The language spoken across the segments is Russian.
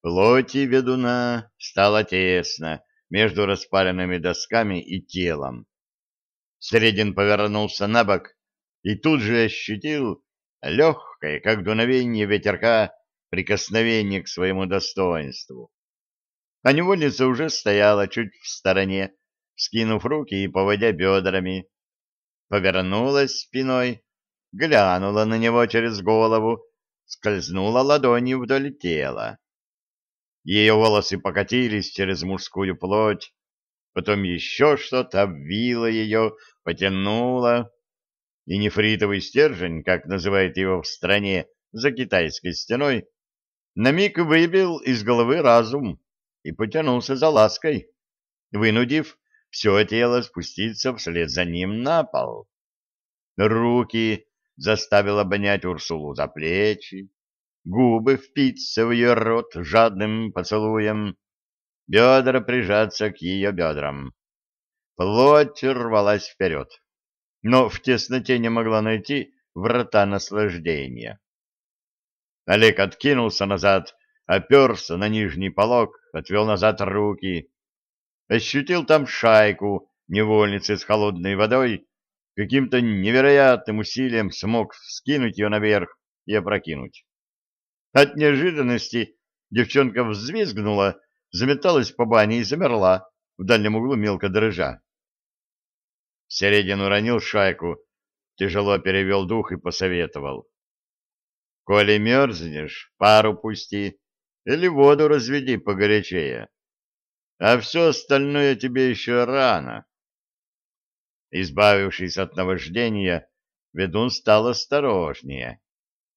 Плоти ведуна стало тесно между распаренными досками и телом. Средин повернулся на бок и тут же ощутил легкое, как дуновение ветерка, прикосновение к своему достоинству. А невольница уже стояла чуть в стороне, скинув руки и поводя бедрами. Повернулась спиной, глянула на него через голову, скользнула ладонью вдоль тела. Ее волосы покатились через мужскую плоть, потом еще что-то обвило ее, потянуло, и нефритовый стержень, как называют его в стране за китайской стеной, на миг выбил из головы разум и потянулся за лаской, вынудив все тело спуститься вслед за ним на пол. Руки заставил обонять Урсулу за плечи, губы впиться в ее рот жадным поцелуем, бедра прижаться к ее бедрам. Плоть рвалась вперед, но в тесноте не могла найти врата наслаждения. Олег откинулся назад, оперся на нижний полог, отвел назад руки, ощутил там шайку невольницы с холодной водой, каким-то невероятным усилием смог вскинуть ее наверх и опрокинуть. От неожиданности девчонка взвизгнула, заметалась по бане и замерла в дальнем углу мелко дрожа. Середин уронил шайку, тяжело перевел дух и посоветовал. — Коли мерзнешь, пару пусти или воду разведи погорячее. А все остальное тебе еще рано. Избавившись от наваждения, ведун стал осторожнее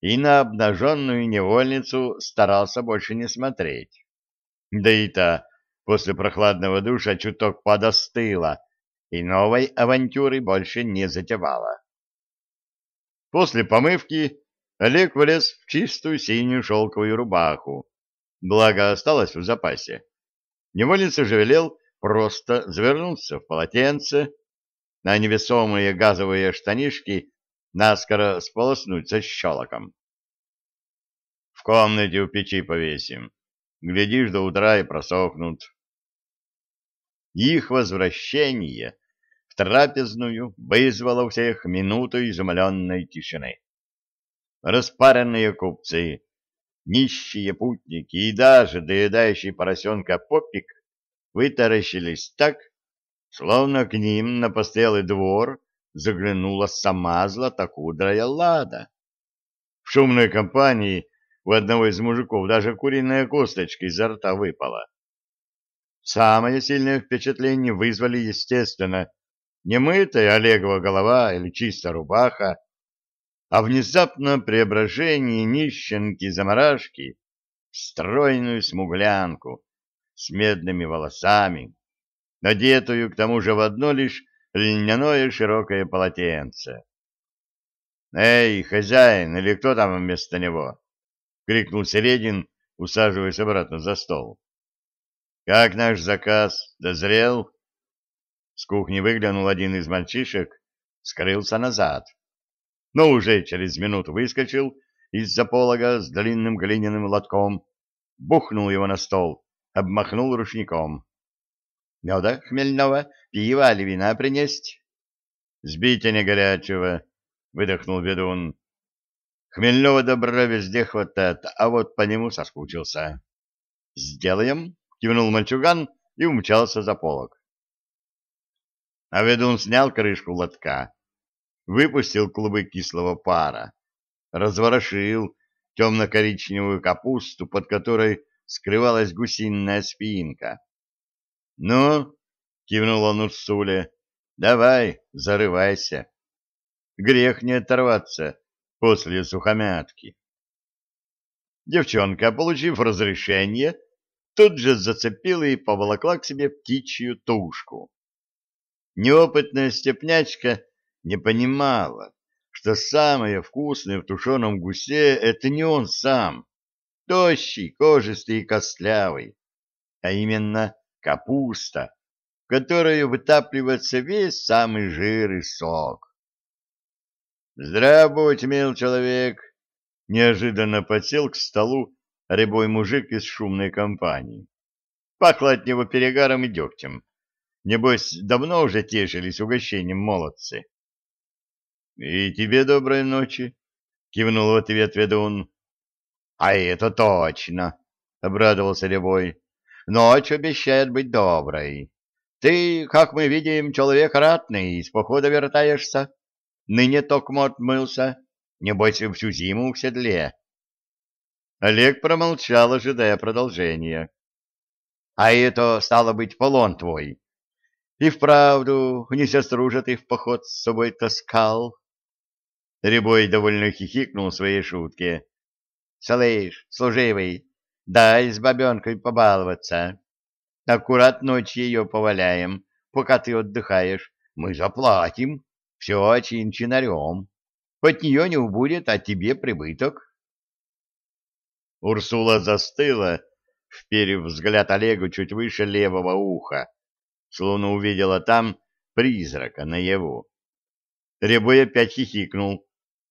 и на обнаженную невольницу старался больше не смотреть. Да и та после прохладного душа чуток подостыла и новой авантюры больше не затевала. После помывки Олег влез в чистую синюю шелковую рубаху, благо осталось в запасе. Невольница же велел просто завернуться в полотенце, на невесомые газовые штанишки наскоро сполоснуть со щелоком. В комнате у печи повесим. Глядишь, до утра и просохнут. Их возвращение в трапезную вызвало у всех минуту изумленной тишины. Распаренные купцы, нищие путники и даже доедающий поросенка попик вытаращились так, словно к ним на постоялый двор заглянула сама златокудрая лада. В шумной компании у одного из мужиков даже куриная косточка изо рта выпала. Самое сильное впечатление вызвали, естественно, не мытая Олегова голова или чистая рубаха, а внезапно преображение нищенки-заморашки в стройную смуглянку с медными волосами, надетую к тому же в одно лишь льняное широкое полотенце. «Эй, хозяин, или кто там вместо него?» — крикнул Середин, усаживаясь обратно за стол. «Как наш заказ? Дозрел?» С кухни выглянул один из мальчишек, скрылся назад, но уже через минуту выскочил из-за полога с длинным глиняным лотком, бухнул его на стол, обмахнул рушником. Меда хмельного, пива или вина принесть? — Сбите не горячего, — выдохнул ведун. Хмельного добра везде хватает, а вот по нему соскучился. — Сделаем, — кивнул мальчуган и умчался за полок. А ведун снял крышку лотка, выпустил клубы кислого пара, разворошил темно-коричневую капусту, под которой скрывалась гусиная спинка «Ну?» — кивнул он Урсуле. «Давай, зарывайся. Грех не оторваться после сухомятки». Девчонка, получив разрешение, тут же зацепила и поволокла к себе птичью тушку. Неопытная степнячка не понимала, что самое вкусное в тушеном гусе — это не он сам, тощий, кожистый и костлявый, а именно капуста, в которую вытапливается весь самый жир и сок. «Здравствуй, мил человек!» Неожиданно подсел к столу рябой мужик из шумной компании. Пахло от него перегаром и дегтем. Небось, давно уже тешились угощением молодцы. — И тебе доброй ночи, — кивнул в ответ ведун. — А это точно, — обрадовался Рябой. — Ночь обещает быть доброй. Ты, как мы видим, человек ратный, из похода вертаешься. Ныне токмо отмылся, небось, всю зиму в седле. Олег промолчал, ожидая продолжения. — А это, стало быть, полон твой. И вправду, не сестру же ты в поход с собой таскал. Рябой довольно хихикнул своей шутке. — Слышь, служивый, дай с бабенкой побаловаться. Аккурат ночь ее поваляем, пока ты отдыхаешь. Мы заплатим. Все чин-чинарем. От нее не убудет, а тебе прибыток. Урсула застыла, вперев взгляд Олегу чуть выше левого уха, словно увидела там призрака наяву. Рябой опять хихикнул,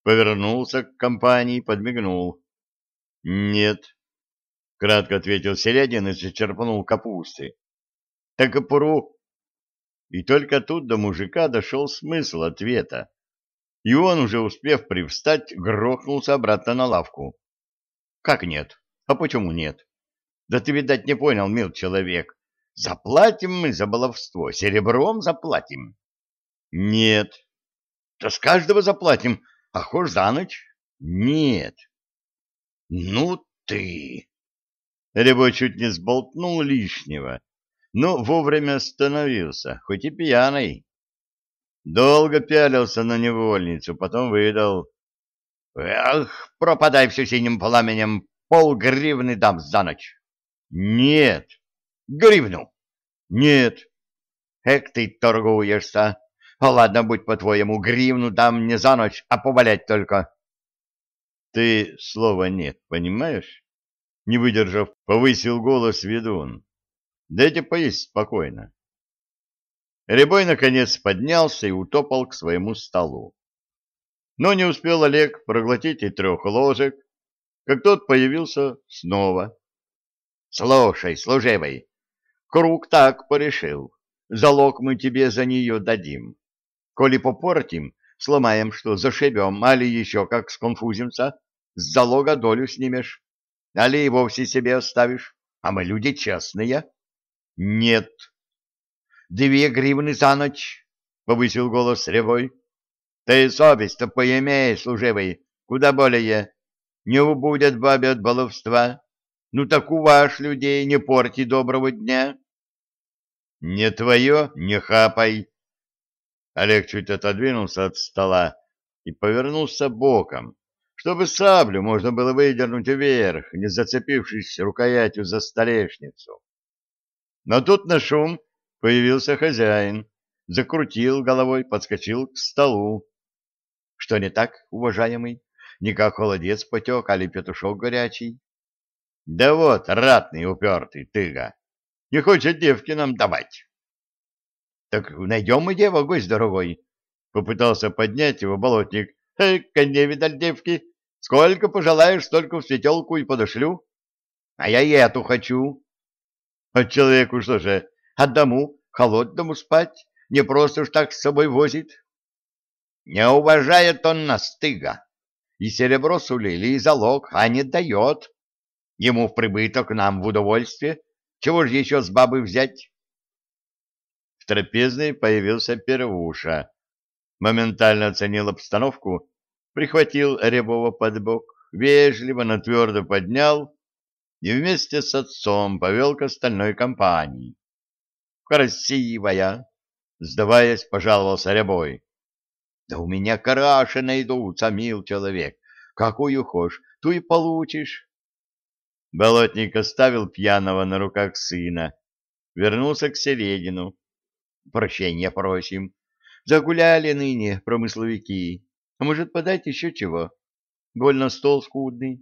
повернулся к компании, подмигнул. — Нет, — кратко ответил Середин и зачерпнул капусты. — Так и пору. И только тут до мужика дошел смысл ответа, и он, уже успев привстать, грохнулся обратно на лавку. — Как нет? А почему нет? Да ты, видать, не понял, мил человек. Заплатим мы за баловство, серебром заплатим. Нет. То с каждого заплатим, а хошь за ночь? Нет. Ну ты... Рябой чуть не сболтнул лишнего, но вовремя остановился, хоть и пьяный. Долго пялился на невольницу, потом выдал. Эх, пропадай все синим пламенем, пол гривны дам за ночь. Нет. Гривну. Нет. Эк ты торгуешься. Ладно, будь по-твоему, гривну дам не за ночь, а повалять только. Ты слова нет, понимаешь? Не выдержав, повысил голос ведун. Дайте поесть спокойно. Рябой, наконец, поднялся и утопал к своему столу. Но не успел Олег проглотить и трех ложек, как тот появился снова. — Слушай, служивый, круг так порешил. Залог мы тебе за нее дадим. Коли попортим, сломаем что, зашибем, али еще как сконфузимся, с залога долю снимешь, али и вовсе себе оставишь, а мы люди честные. — Нет. — Две гривны за ночь, — повысил голос Ревой. Ты совесть-то поимей, служивый, куда более. Не убудет бабе от баловства. Ну так у ваш людей не порти доброго дня. Не твое, не хапай. Олег чуть отодвинулся от стола и повернулся боком, чтобы саблю можно было выдернуть вверх, не зацепившись рукоятью за столешницу. Но тут на шум появился хозяин, закрутил головой, подскочил к столу. Что не так, уважаемый? Не как холодец потек, али петушок горячий? Да вот, ратный упертый тыга. Не хочет девки нам давать. Так найдем мы дева, гость дорогой. Попытался поднять его болотник. Эка, не видаль девки. Сколько пожелаешь, столько в светелку и подошлю. А я и эту хочу. А человеку что же, одному, холодному спать? Не просто ж так с собой возит. Не уважает он нас, тыга. И серебро сулили, и залог, а не дает. Ему в прибыток, нам в удовольствие. Чего же еще с бабы взять? В трапезной появился первуша. Моментально оценил обстановку, прихватил Рябова под бок, вежливо, но твердо поднял и вместе с отцом повел к остальной компании. «Красивая!» — сдаваясь, пожаловался Рябой. Да у меня караши найдутся, мил человек. Какую хошь, ту и получишь. Болотник оставил пьяного на руках сына, вернулся к середину. Прощения просим. Загуляли ныне промысловики. А может, подать еще чего? Больно стол скудный.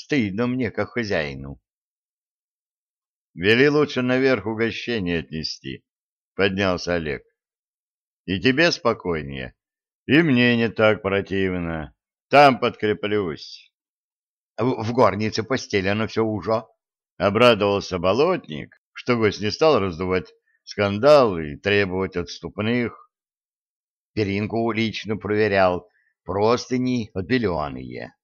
Стыдно мне, как хозяину. Вели лучше наверх угощение отнести, — поднялся Олег. И тебе спокойнее. И мне не так противно. Там подкреплюсь. в горнице постелено все уже. Обрадовался болотник, что гость не стал раздувать скандал и требовать отступных. Перинку лично проверял, простыни отбеленные.